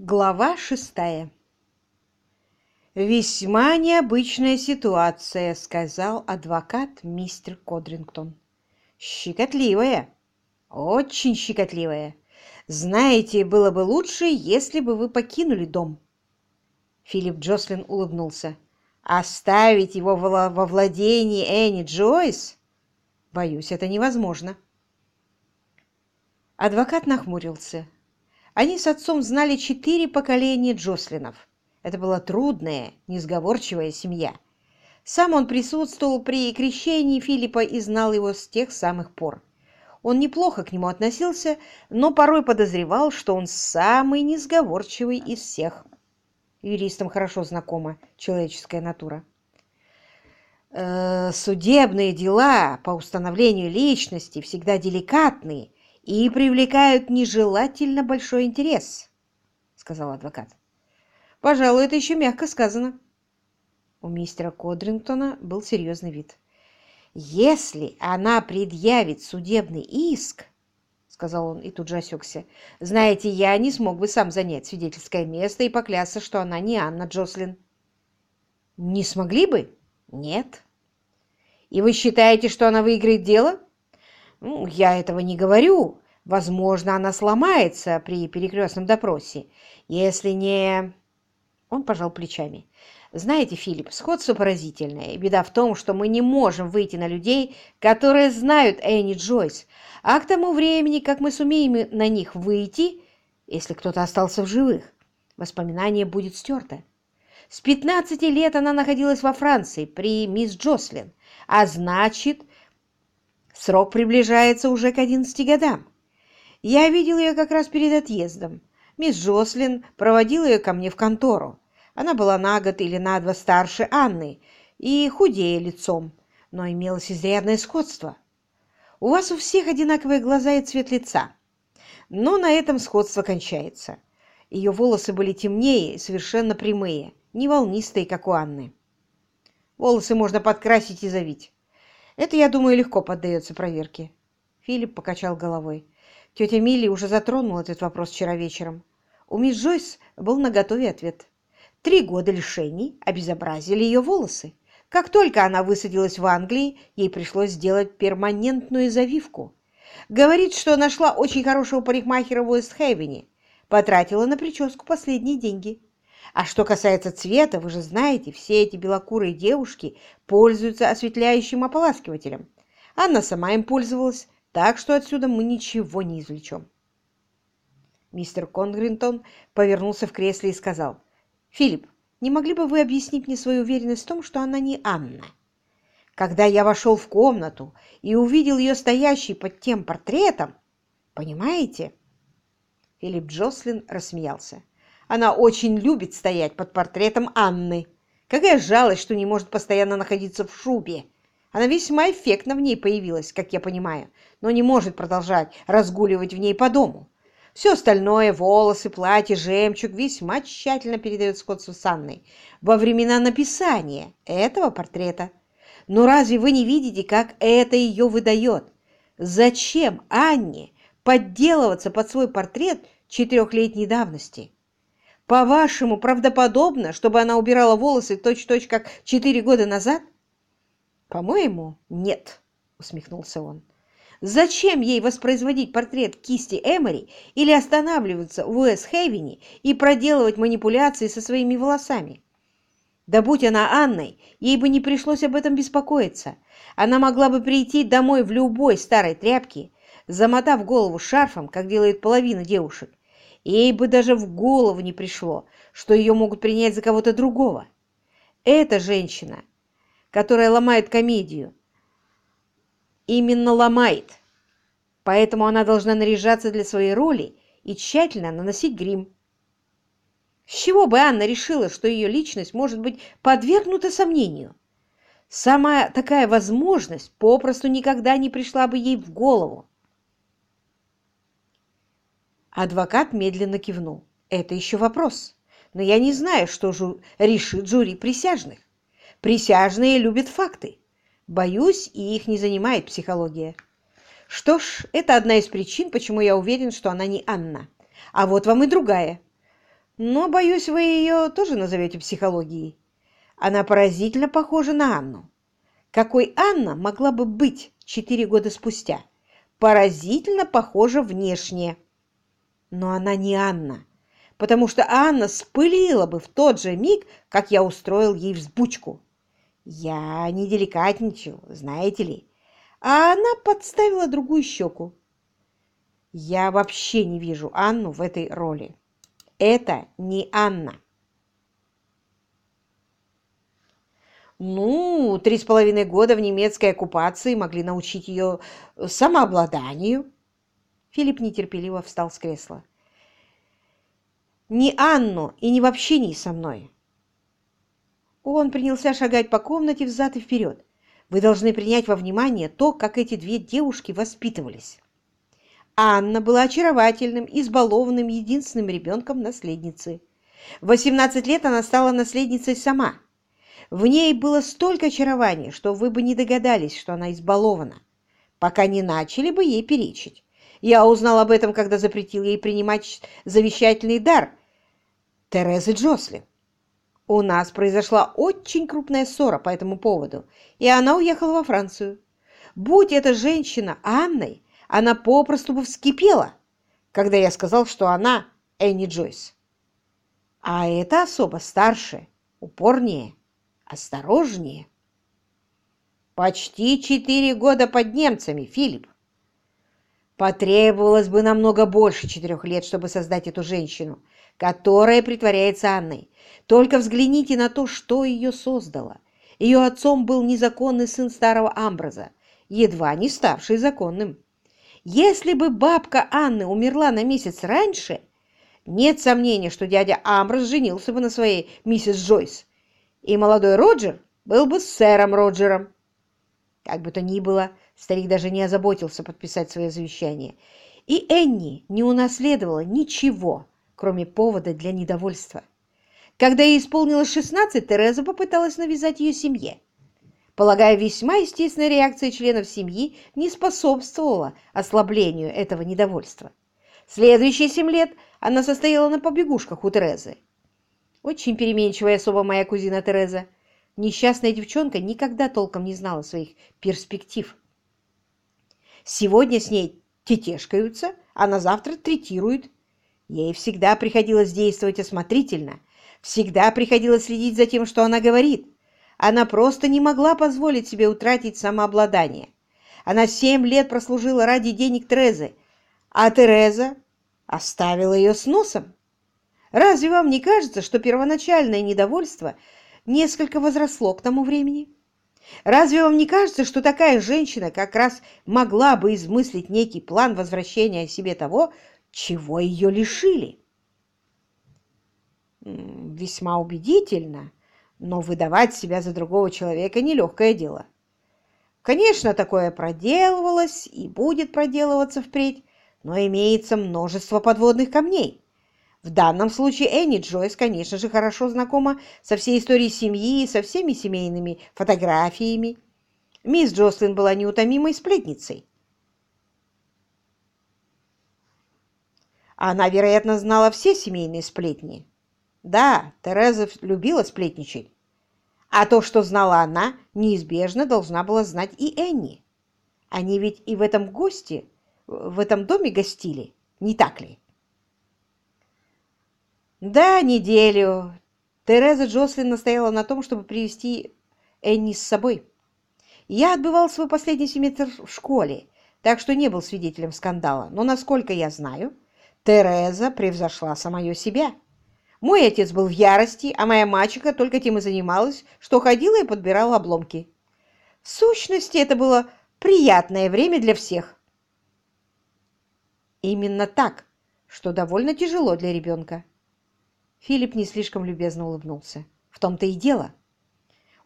Глава шестая «Весьма необычная ситуация», — сказал адвокат мистер Кодрингтон. «Щекотливая, очень щекотливая. Знаете, было бы лучше, если бы вы покинули дом». Филипп Джослин улыбнулся. «Оставить его во владении Энни Джойс? Боюсь, это невозможно». Адвокат нахмурился. Они с отцом знали четыре поколения Джослинов. Это была трудная, несговорчивая семья. Сам он присутствовал при крещении Филиппа и знал его с тех самых пор. Он неплохо к нему относился, но порой подозревал, что он самый несговорчивый из всех. Юристам хорошо знакома человеческая натура. Э, судебные дела по установлению личности всегда деликатные и привлекают нежелательно большой интерес, — сказал адвокат. — Пожалуй, это еще мягко сказано. У мистера Кодрингтона был серьезный вид. — Если она предъявит судебный иск, — сказал он и тут же осекся, — знаете, я не смог бы сам занять свидетельское место и поклясться, что она не Анна Джослин. — Не смогли бы? — Нет. — И вы считаете, что она выиграет дело? — ну, я этого не говорю. Возможно, она сломается при перекрестном допросе. Если не... Он пожал плечами. Знаете, Филипп, сходство поразительное. Беда в том, что мы не можем выйти на людей, которые знают Энни Джойс. А к тому времени, как мы сумеем на них выйти, если кто-то остался в живых, воспоминание будет стерто. С 15 лет она находилась во Франции при мисс Джослин, а значит, Срок приближается уже к одиннадцати годам. Я видел ее как раз перед отъездом. Мисс Джослин проводила ее ко мне в контору. Она была на год или на два старше Анны и худее лицом, но имелось изрядное сходство. У вас у всех одинаковые глаза и цвет лица. Но на этом сходство кончается. Ее волосы были темнее и совершенно прямые, не волнистые, как у Анны. Волосы можно подкрасить и завить. Это, я думаю, легко поддается проверке. Филипп покачал головой. Тетя Милли уже затронула этот вопрос вчера вечером. У мисс Джойс был наготове ответ. Три года лишений обезобразили ее волосы. Как только она высадилась в Англии, ей пришлось сделать перманентную завивку. Говорит, что нашла очень хорошего парикмахера в Уэст-Хейвене. Потратила на прическу последние деньги. А что касается цвета, вы же знаете, все эти белокурые девушки пользуются осветляющим ополаскивателем. Анна сама им пользовалась, так что отсюда мы ничего не извлечем. Мистер Конгринтон повернулся в кресле и сказал, «Филипп, не могли бы вы объяснить мне свою уверенность в том, что она не Анна? Когда я вошел в комнату и увидел ее стоящей под тем портретом, понимаете?» Филипп Джослин рассмеялся. Она очень любит стоять под портретом Анны. Какая жалость, что не может постоянно находиться в шубе. Она весьма эффектно в ней появилась, как я понимаю, но не может продолжать разгуливать в ней по дому. Все остальное, волосы, платье, жемчуг, весьма тщательно передает сходство с Анной во времена написания этого портрета. Но разве вы не видите, как это ее выдает? Зачем Анне подделываться под свой портрет четырехлетней давности? По-вашему, правдоподобно, чтобы она убирала волосы точь-точь, как четыре года назад? По-моему, нет, усмехнулся он. Зачем ей воспроизводить портрет кисти Эмори или останавливаться в Уэст-Хейвене и проделывать манипуляции со своими волосами? Да будь она Анной, ей бы не пришлось об этом беспокоиться. Она могла бы прийти домой в любой старой тряпке, замотав голову шарфом, как делает половина девушек, Ей бы даже в голову не пришло, что ее могут принять за кого-то другого. Эта женщина, которая ломает комедию, именно ломает. Поэтому она должна наряжаться для своей роли и тщательно наносить грим. С чего бы Анна решила, что ее личность может быть подвергнута сомнению? Сама такая возможность попросту никогда не пришла бы ей в голову. Адвокат медленно кивнул. Это еще вопрос. Но я не знаю, что жу... решит жюри присяжных. Присяжные любят факты. Боюсь, и их не занимает психология. Что ж, это одна из причин, почему я уверен, что она не Анна. А вот вам и другая. Но, боюсь, вы ее тоже назовете психологией. Она поразительно похожа на Анну. Какой Анна могла бы быть четыре года спустя? Поразительно похожа внешне. Но она не Анна, потому что Анна спылила бы в тот же миг, как я устроил ей взбучку. Я не деликатничал, знаете ли. А она подставила другую щеку. Я вообще не вижу Анну в этой роли. Это не Анна. Ну, три с половиной года в немецкой оккупации могли научить ее самообладанию. Филипп нетерпеливо встал с кресла. «Не Анну и не в общении со мной». Он принялся шагать по комнате взад и вперед. «Вы должны принять во внимание то, как эти две девушки воспитывались». Анна была очаровательным, избалованным единственным ребенком наследницы. В 18 лет она стала наследницей сама – в ней было столько очарования, что вы бы не догадались, что она избалована, пока не начали бы ей перечить. Я узнал об этом, когда запретил ей принимать завещательный дар Терезы Джослин. У нас произошла очень крупная ссора по этому поводу, и она уехала во Францию. Будь эта женщина Анной, она попросту бы вскипела, когда я сказал, что она Энни Джойс. А эта особа старше, упорнее, осторожнее. Почти четыре года под немцами, Филипп. Потребовалось бы намного больше четырех лет, чтобы создать эту женщину, которая притворяется Анной. Только взгляните на то, что ее создало. Ее отцом был незаконный сын старого Амбраза, едва не ставший законным. Если бы бабка Анны умерла на месяц раньше, нет сомнения, что дядя Амброс женился бы на своей миссис Джойс и молодой Роджер был бы сэром Роджером. Как бы то ни было, старик даже не озаботился подписать свое завещание. И Энни не унаследовала ничего, кроме повода для недовольства. Когда ей исполнилось 16, Тереза попыталась навязать ее семье. Полагаю, весьма естественная реакция членов семьи не способствовала ослаблению этого недовольства. Следующие семь лет она состояла на побегушках у Терезы. Очень переменчивая особа моя кузина Тереза. Несчастная девчонка никогда толком не знала своих перспектив. Сегодня с ней тетешкаются, а на завтра третируют. Ей всегда приходилось действовать осмотрительно, всегда приходилось следить за тем, что она говорит. Она просто не могла позволить себе утратить самообладание. Она семь лет прослужила ради денег Терезы, а Тереза оставила ее с носом. Разве вам не кажется, что первоначальное недовольство несколько возросло к тому времени? Разве вам не кажется, что такая женщина как раз могла бы измыслить некий план возвращения себе того, чего ее лишили? Весьма убедительно, но выдавать себя за другого человека – нелегкое дело. Конечно, такое проделывалось и будет проделываться впредь, но имеется множество подводных камней. В данном случае Энни Джойс, конечно же, хорошо знакома со всей историей семьи и со всеми семейными фотографиями. Мисс Джослин была неутомимой сплетницей. Она, вероятно, знала все семейные сплетни. Да, Тереза любила сплетничать. А то, что знала она, неизбежно должна была знать и Энни. Они ведь и в этом гости, в этом доме гостили, не так ли? Да, неделю. Тереза Джослин настояла на том, чтобы привести Энни с собой. Я отбывал свой последний семестр в школе, так что не был свидетелем скандала. Но, насколько я знаю, Тереза превзошла самое себя. Мой отец был в ярости, а моя мачеха только тем и занималась, что ходила и подбирала обломки. В сущности, это было приятное время для всех. Именно так, что довольно тяжело для ребенка. Филипп не слишком любезно улыбнулся. В том-то и дело.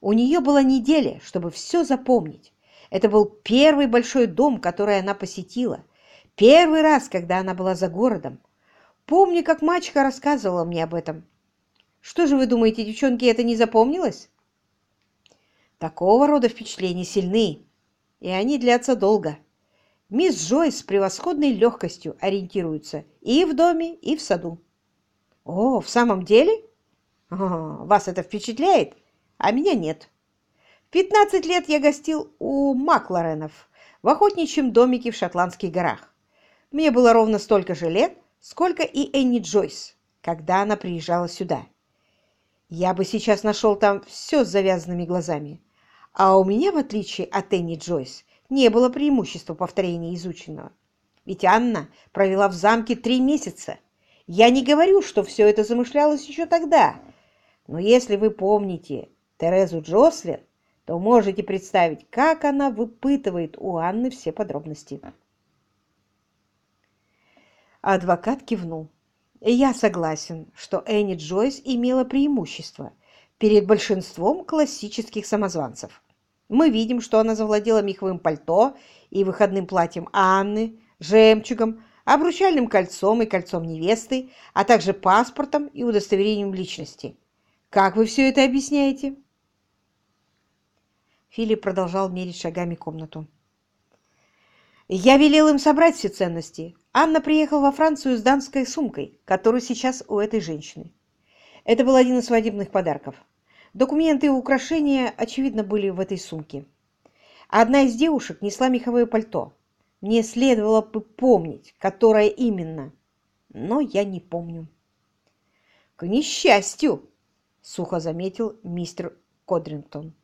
У нее была неделя, чтобы все запомнить. Это был первый большой дом, который она посетила. Первый раз, когда она была за городом. Помню, как мачеха рассказывала мне об этом. Что же вы думаете, девчонки, это не запомнилось? Такого рода впечатления сильны, и они длятся долго. Мисс Джойс с превосходной легкостью ориентируется и в доме, и в саду. О, в самом деле? О, вас это впечатляет? А меня нет. В 15 лет я гостил у Макларенов в охотничьем домике в Шотландских горах. Мне было ровно столько же лет, сколько и Энни Джойс, когда она приезжала сюда. Я бы сейчас нашел там все с завязанными глазами. А у меня, в отличие от Энни Джойс, не было преимущества повторения изученного. Ведь Анна провела в замке три месяца. Я не говорю, что все это замышлялось еще тогда. Но если вы помните Терезу Джослин, то можете представить, как она выпытывает у Анны все подробности. Адвокат кивнул. Я согласен, что Энни Джойс имела преимущество перед большинством классических самозванцев. Мы видим, что она завладела меховым пальто и выходным платьем Анны, жемчугом, обручальным кольцом и кольцом невесты, а также паспортом и удостоверением личности. Как вы все это объясняете? Филипп продолжал мерить шагами комнату. Я велел им собрать все ценности. Анна приехала во Францию с дамской сумкой, которая сейчас у этой женщины. Это был один из свадебных подарков. Документы и украшения, очевидно, были в этой сумке. Одна из девушек несла меховое пальто. Мне следовало бы помнить, которое именно, но я не помню. «К несчастью!» — сухо заметил мистер Кодрингтон.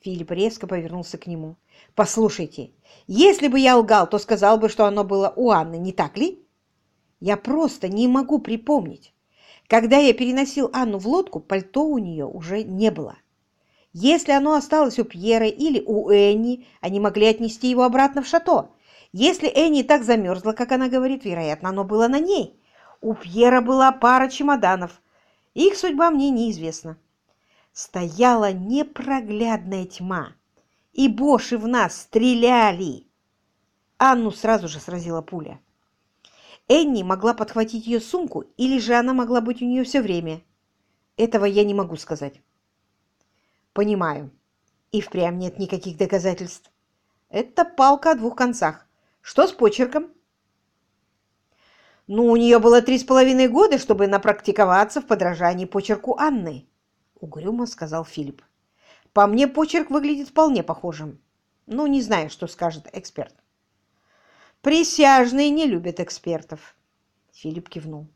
Филипп резко повернулся к нему. «Послушайте, если бы я лгал, то сказал бы, что оно было у Анны, не так ли? Я просто не могу припомнить. Когда я переносил Анну в лодку, пальто у нее уже не было. Если оно осталось у Пьера или у Энни, они могли отнести его обратно в шато. Если Энни так замерзла, как она говорит, вероятно, оно было на ней. У Пьера была пара чемоданов. Их судьба мне неизвестна стояла непроглядная тьма, и боши в нас стреляли. Анну сразу же сразила пуля. Энни могла подхватить ее сумку, или же она могла быть у нее все время. Этого я не могу сказать. Понимаю. И впрямь нет никаких доказательств. Это палка о двух концах. Что с почерком? Ну, у нее было три с половиной года, чтобы напрактиковаться в подражании почерку Анны. — угрюмо сказал Филипп. «По мне почерк выглядит вполне похожим. Ну, не знаю, что скажет эксперт». «Присяжные не любят экспертов», — Филипп кивнул.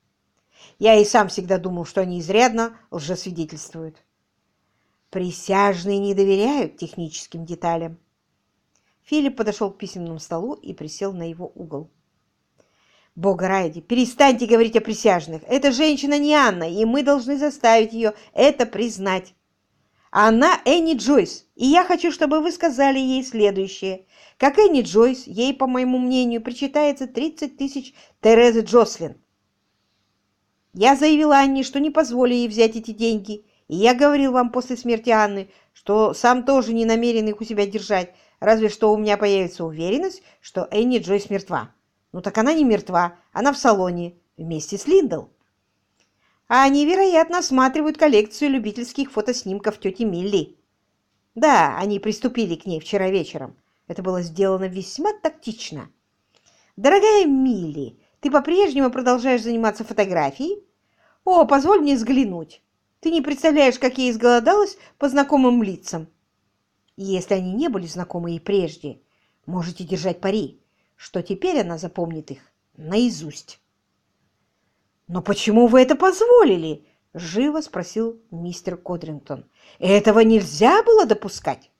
«Я и сам всегда думал, что они изрядно лжесвидетельствуют». «Присяжные не доверяют техническим деталям». Филипп подошел к письменному столу и присел на его угол. Бога ради, перестаньте говорить о присяжных. Эта женщина не Анна, и мы должны заставить ее это признать. Она Энни Джойс, и я хочу, чтобы вы сказали ей следующее. Как Энни Джойс, ей, по моему мнению, причитается 30 тысяч Терезы Джослин. Я заявила Анне, что не позволю ей взять эти деньги, и я говорил вам после смерти Анны, что сам тоже не намерен их у себя держать, разве что у меня появится уверенность, что Энни Джойс мертва. Ну так она не мертва, она в салоне вместе с Линдл. А они, вероятно, осматривают коллекцию любительских фотоснимков тети Милли. Да, они приступили к ней вчера вечером. Это было сделано весьма тактично. Дорогая Милли, ты по-прежнему продолжаешь заниматься фотографией? О, позволь мне взглянуть. Ты не представляешь, как я изголодалась по знакомым лицам. Если они не были знакомы и прежде, можете держать пари что теперь она запомнит их наизусть. «Но почему вы это позволили?» – живо спросил мистер Кодрингтон. «Этого нельзя было допускать!»